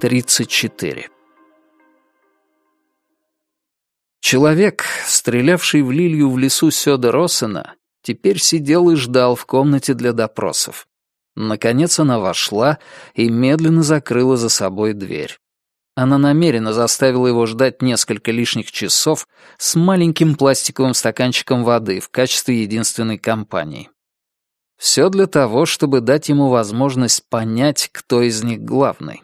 34. Человек, стрелявший в Лилью в лесу Сёда Россена, теперь сидел и ждал в комнате для допросов. Наконец она вошла и медленно закрыла за собой дверь. Она намеренно заставила его ждать несколько лишних часов с маленьким пластиковым стаканчиком воды в качестве единственной компании. Все для того, чтобы дать ему возможность понять, кто из них главный.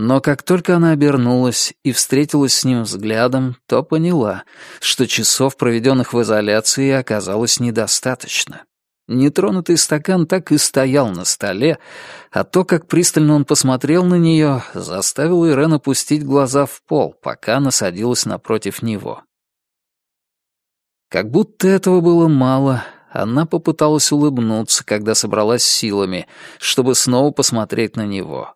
Но как только она обернулась и встретилась с ним взглядом, то поняла, что часов, проведенных в изоляции, оказалось недостаточно. Нетронутый стакан так и стоял на столе, а то, как пристально он посмотрел на нее, заставило Ирен опустить глаза в пол, пока она садилась напротив него. Как будто этого было мало, она попыталась улыбнуться, когда собралась силами, чтобы снова посмотреть на него.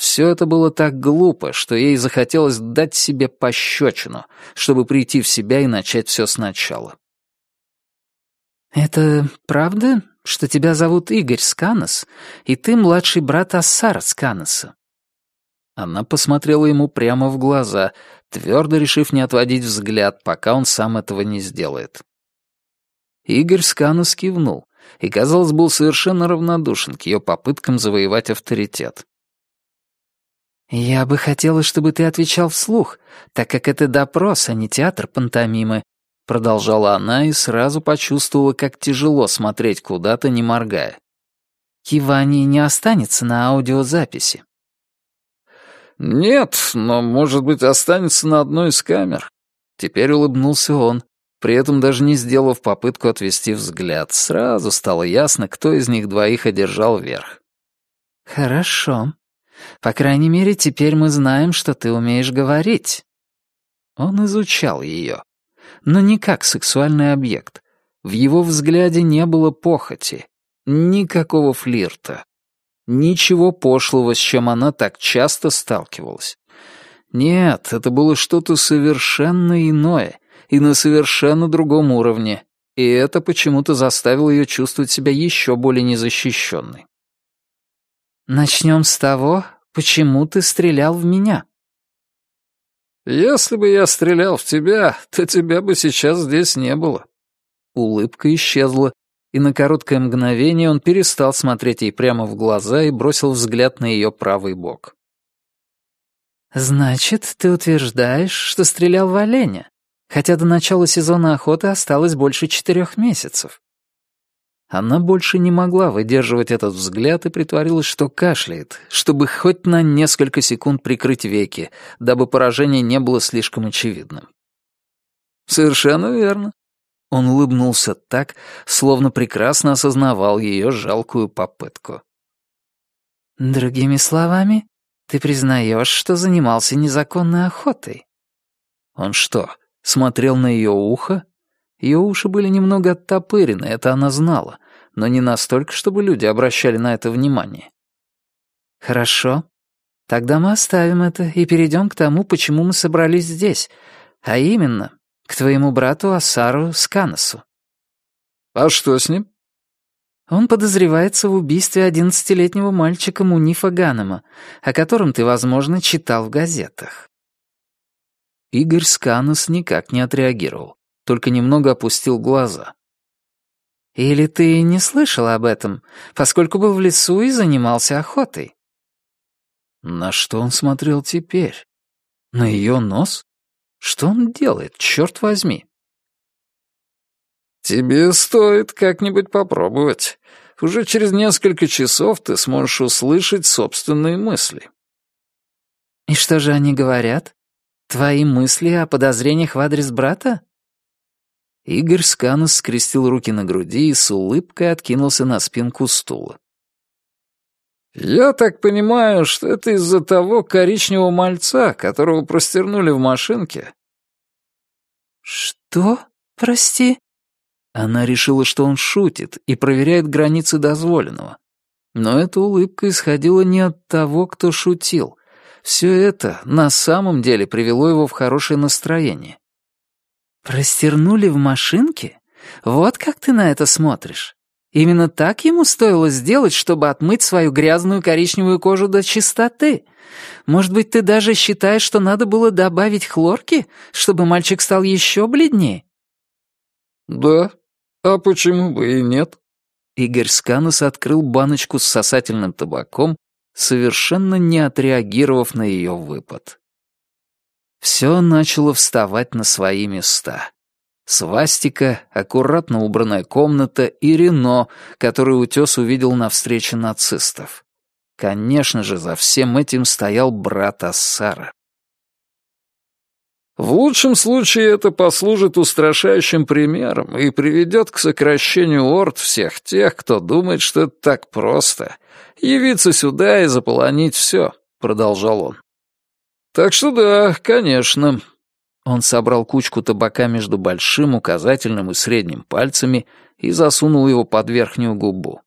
Все это было так глупо, что ей захотелось дать себе пощечину, чтобы прийти в себя и начать все сначала. «Это правда, что тебя зовут Игорь Сканос, и ты младший брат Ассара Сканоса?» Она посмотрела ему прямо в глаза, твердо решив не отводить взгляд, пока он сам этого не сделает. Игорь Сканус кивнул и, казалось, был совершенно равнодушен к ее попыткам завоевать авторитет. «Я бы хотела, чтобы ты отвечал вслух, так как это допрос, а не театр пантомимы», продолжала она и сразу почувствовала, как тяжело смотреть куда-то, не моргая. «Кивание не останется на аудиозаписи». «Нет, но, может быть, останется на одной из камер». Теперь улыбнулся он, при этом даже не сделав попытку отвести взгляд. Сразу стало ясно, кто из них двоих одержал верх. «Хорошо. По крайней мере, теперь мы знаем, что ты умеешь говорить». Он изучал ее, но не как сексуальный объект. В его взгляде не было похоти, никакого флирта, ничего пошлого, с чем она так часто сталкивалась. Нет, это было что-то совершенно иное, и на совершенно другом уровне, и это почему-то заставило ее чувствовать себя еще более незащищенной. «Начнем с того, почему ты стрелял в меня?» «Если бы я стрелял в тебя, то тебя бы сейчас здесь не было». Улыбка исчезла, и на короткое мгновение он перестал смотреть ей прямо в глаза и бросил взгляд на ее правый бок. «Значит, ты утверждаешь, что стрелял в оленя?» хотя до начала сезона охоты осталось больше четырех месяцев. Она больше не могла выдерживать этот взгляд и притворилась, что кашляет, чтобы хоть на несколько секунд прикрыть веки, дабы поражение не было слишком очевидным. «Совершенно верно». Он улыбнулся так, словно прекрасно осознавал ее жалкую попытку. «Другими словами, ты признаешь, что занимался незаконной охотой?» Он что, смотрел на ее ухо. Ее уши были немного оттопырены, это она знала, но не настолько, чтобы люди обращали на это внимание. «Хорошо. Тогда мы оставим это и перейдем к тому, почему мы собрались здесь, а именно к твоему брату Асару Сканосу». «А что с ним?» Он подозревается в убийстве одиннадцатилетнего мальчика Мунифа Ганема, о котором ты, возможно, читал в газетах. Игорь Сканос никак не отреагировал, только немного опустил глаза. «Или ты не слышал об этом, поскольку был в лесу и занимался охотой?» На что он смотрел теперь? На ее нос? Что он делает, черт возьми? «Тебе стоит как-нибудь попробовать. Уже через несколько часов ты сможешь услышать собственные мысли». «И что же они говорят?» Твои мысли о подозрениях в адрес брата? Игорь Сканус скрестил руки на груди и с улыбкой откинулся на спинку стула. «Я так понимаю, что это из-за того коричневого мальца, которого простернули в машинке?» «Что? Прости?» Она решила, что он шутит и проверяет границы дозволенного. Но эта улыбка исходила не от того, кто шутил, все это на самом деле привело его в хорошее настроение. «Простернули в машинке? Вот как ты на это смотришь?» Именно так ему стоило сделать, чтобы отмыть свою грязную коричневую кожу до чистоты. Может быть, ты даже считаешь, что надо было добавить хлорки, чтобы мальчик стал еще бледнее?» «Да, а почему бы и нет?» Игорь Сканус открыл баночку с сосательным табаком, совершенно не отреагировав на ее выпад. Все начало вставать на свои места. Свастика, аккуратно убранная комната и Рено, который утес увидел на встрече нацистов. Конечно же, за всем этим стоял брат Ассара. В лучшем случае это послужит устрашающим примером и приведет к сокращению орд всех тех, кто думает, что это так просто. Явиться сюда и заполонить все, — продолжал он. Так что да, конечно. Он собрал кучку табака между большим, указательным и средним пальцами и засунул его под верхнюю губу.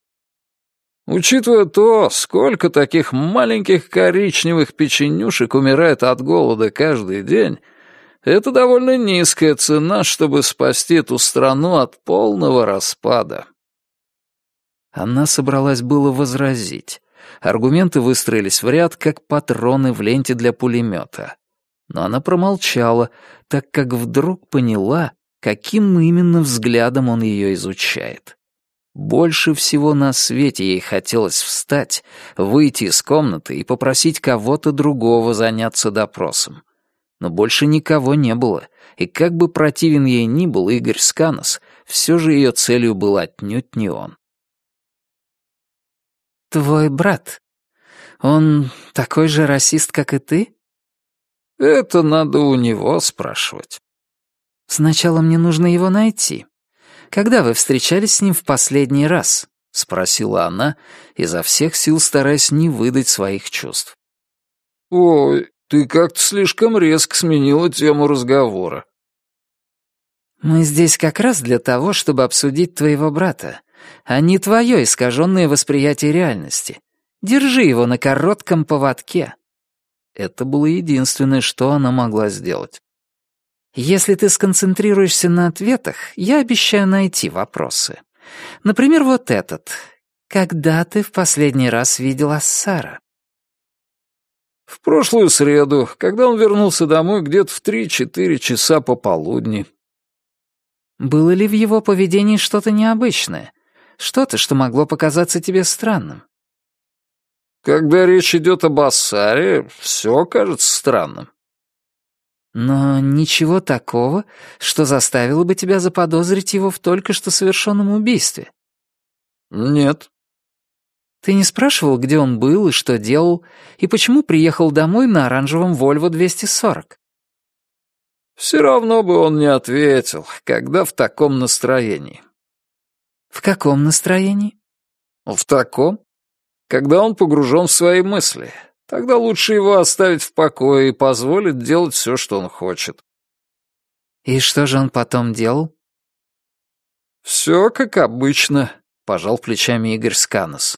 Учитывая то, сколько таких маленьких коричневых печенюшек умирает от голода каждый день, это довольно низкая цена, чтобы спасти эту страну от полного распада. Она собралась было возразить. Аргументы выстроились в ряд, как патроны в ленте для пулемета. Но она промолчала, так как вдруг поняла, каким именно взглядом он ее изучает. Больше всего на свете ей хотелось встать, выйти из комнаты и попросить кого-то другого заняться допросом. Но больше никого не было, и как бы противен ей ни был Игорь Сканос, все же ее целью был отнюдь не он. «Твой брат, он такой же расист, как и ты?» «Это надо у него спрашивать». «Сначала мне нужно его найти. «Когда вы встречались с ним в последний раз?» — спросила она, изо всех сил стараясь не выдать своих чувств. «Ой, ты как-то слишком резко сменила тему разговора». «Мы здесь как раз для того, чтобы обсудить твоего брата, а не твое искаженное восприятие реальности. Держи его на коротком поводке». Это было единственное, что она могла сделать. Если ты сконцентрируешься на ответах, я обещаю найти вопросы. Например, вот этот. Когда ты в последний раз видел Ассара? В прошлую среду, когда он вернулся домой где-то в три-четыре часа пополудни. Было ли в его поведении что-то необычное? Что-то, что могло показаться тебе странным? Когда речь идет об Ассаре, все кажется странным. Но ничего такого, что заставило бы тебя заподозрить его в только что совершенном убийстве. Нет. Ты не спрашивал, где он был и что делал, и почему приехал домой на оранжевом Вольво 240? Все равно бы он не ответил, когда в таком настроении. В каком настроении? В таком, когда он погружен в свои мысли, Тогда лучше его оставить в покое и позволить делать все, что он хочет. И что же он потом делал? Все как обычно, пожал плечами Игорь Сканос.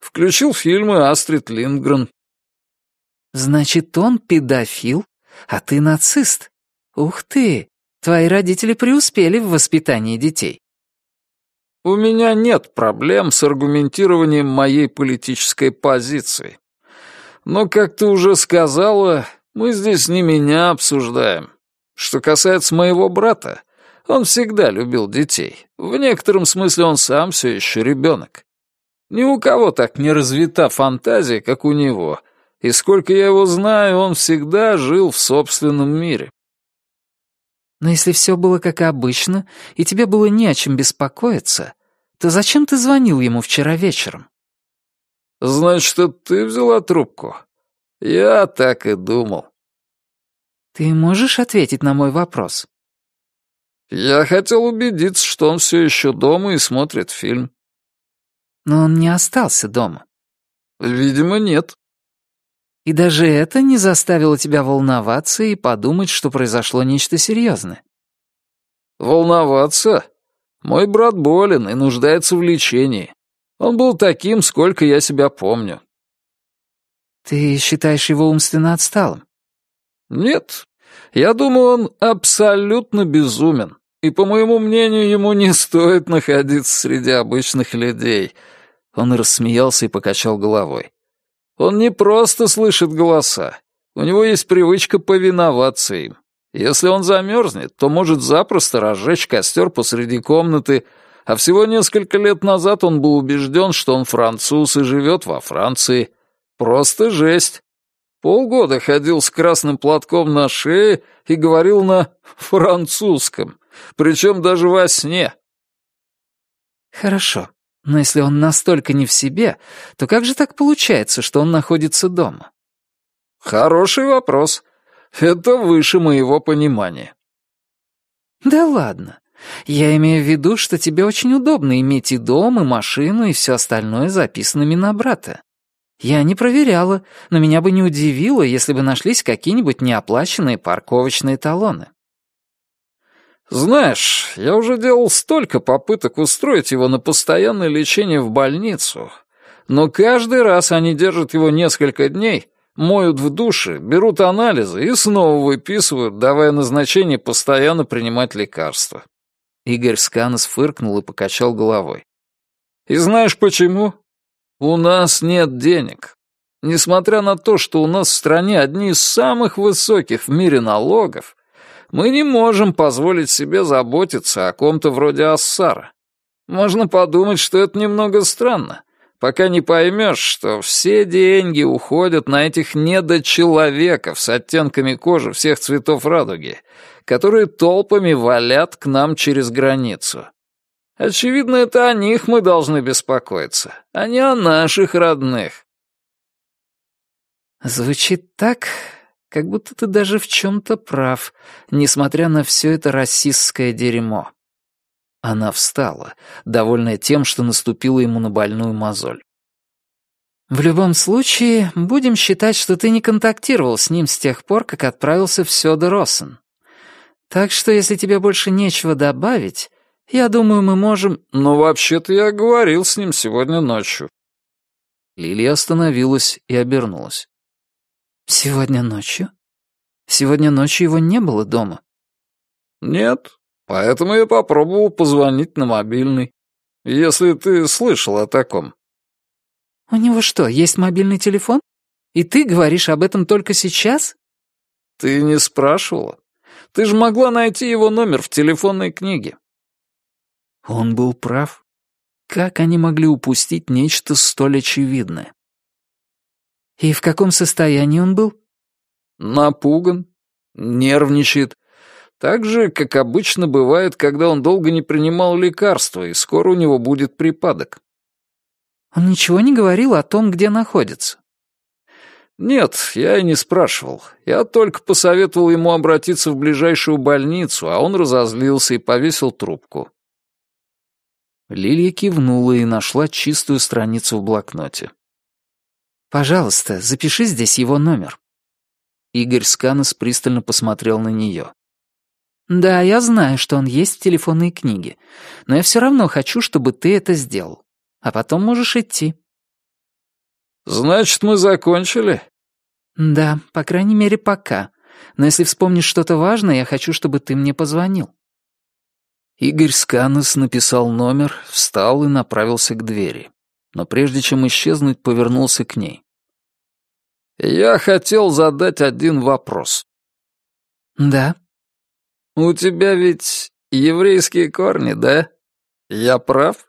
Включил фильмы Астрид Линдгрен. Значит, он педофил, а ты нацист. Ух ты, твои родители преуспели в воспитании детей. У меня нет проблем с аргументированием моей политической позиции. Но, как ты уже сказала, мы здесь не меня обсуждаем. Что касается моего брата, он всегда любил детей. В некотором смысле он сам все еще ребенок. Ни у кого так не развита фантазия, как у него. И сколько я его знаю, он всегда жил в собственном мире. Но если все было как обычно, и тебе было не о чем беспокоиться, то зачем ты звонил ему вчера вечером? «Значит, это ты взяла трубку?» «Я так и думал». «Ты можешь ответить на мой вопрос?» «Я хотел убедиться, что он все еще дома и смотрит фильм». «Но он не остался дома». «Видимо, нет». «И даже это не заставило тебя волноваться и подумать, что произошло нечто серьезное?» «Волноваться? Мой брат болен и нуждается в лечении. Он был таким, сколько я себя помню». «Ты считаешь его умственно отсталым?» «Нет. Я думаю, он абсолютно безумен. И, по моему мнению, ему не стоит находиться среди обычных людей». Он рассмеялся и покачал головой. «Он не просто слышит голоса. У него есть привычка повиноваться им. Если он замерзнет, то может запросто разжечь костер посреди комнаты, а всего несколько лет назад он был убежден, что он француз и живет во Франции. Просто жесть. Полгода ходил с красным платком на шее и говорил на французском, причем даже во сне. Хорошо, но если он настолько не в себе, то как же так получается, что он находится дома? Хороший вопрос. Это выше моего понимания. Да ладно. Я имею в виду, что тебе очень удобно иметь и дом, и машину, и все остальное записанными на брата. Я не проверяла, но меня бы не удивило, если бы нашлись какие-нибудь неоплаченные парковочные талоны. Знаешь, я уже делал столько попыток устроить его на постоянное лечение в больницу, но каждый раз они держат его несколько дней, моют в душе, берут анализы и снова выписывают, давая назначение постоянно принимать лекарства. Игорь Сканос фыркнул и покачал головой. И знаешь почему? У нас нет денег. Несмотря на то, что у нас в стране одни из самых высоких в мире налогов, мы не можем позволить себе заботиться о ком-то вроде Ассара. Можно подумать, что это немного странно, пока не поймешь, что все деньги уходят на этих недочеловеков с оттенками кожи всех цветов радуги, которые толпами валят к нам через границу. Очевидно, это о них мы должны беспокоиться, а не о наших родных. Звучит так, как будто ты даже в чем-то прав, несмотря на все это расистское дерьмо. Она встала, довольная тем, что наступила ему на больную мозоль. «В любом случае, будем считать, что ты не контактировал с ним с тех пор, как отправился в Сёда Россен. Так что, если тебе больше нечего добавить, я думаю, мы можем...» «Но вообще-то я говорил с ним сегодня ночью». Лилия остановилась и обернулась. «Сегодня ночью? Сегодня ночью его не было дома?» «Нет, поэтому я попробовал позвонить на мобильный. Если ты слышал о таком». «У него что, есть мобильный телефон? И ты говоришь об этом только сейчас?» «Ты не спрашивала? Ты же могла найти его номер в телефонной книге. Он был прав. Как они могли упустить нечто столь очевидное? И в каком состоянии он был? Напуган, нервничает. Так же, как обычно бывает, когда он долго не принимал лекарства, и скоро у него будет припадок. Он ничего не говорил о том, где находится? Нет, я и не спрашивал. Я только посоветовал ему обратиться в ближайшую больницу, а он разозлился и повесил трубку. Лилия кивнула и нашла чистую страницу в блокноте. «Пожалуйста, запиши здесь его номер». Игорь Сканес пристально посмотрел на нее. «Да, я знаю, что он есть в телефонной книге, но я все равно хочу, чтобы ты это сделал. А потом можешь идти». «Значит, мы закончили?» «Да, по крайней мере, пока. Но если вспомнишь что-то важное, я хочу, чтобы ты мне позвонил». Игорь Сканес написал номер, встал и направился к двери. Но прежде чем исчезнуть, повернулся к ней. «Я хотел задать один вопрос». «Да?» «У тебя ведь еврейские корни, да? Я прав?»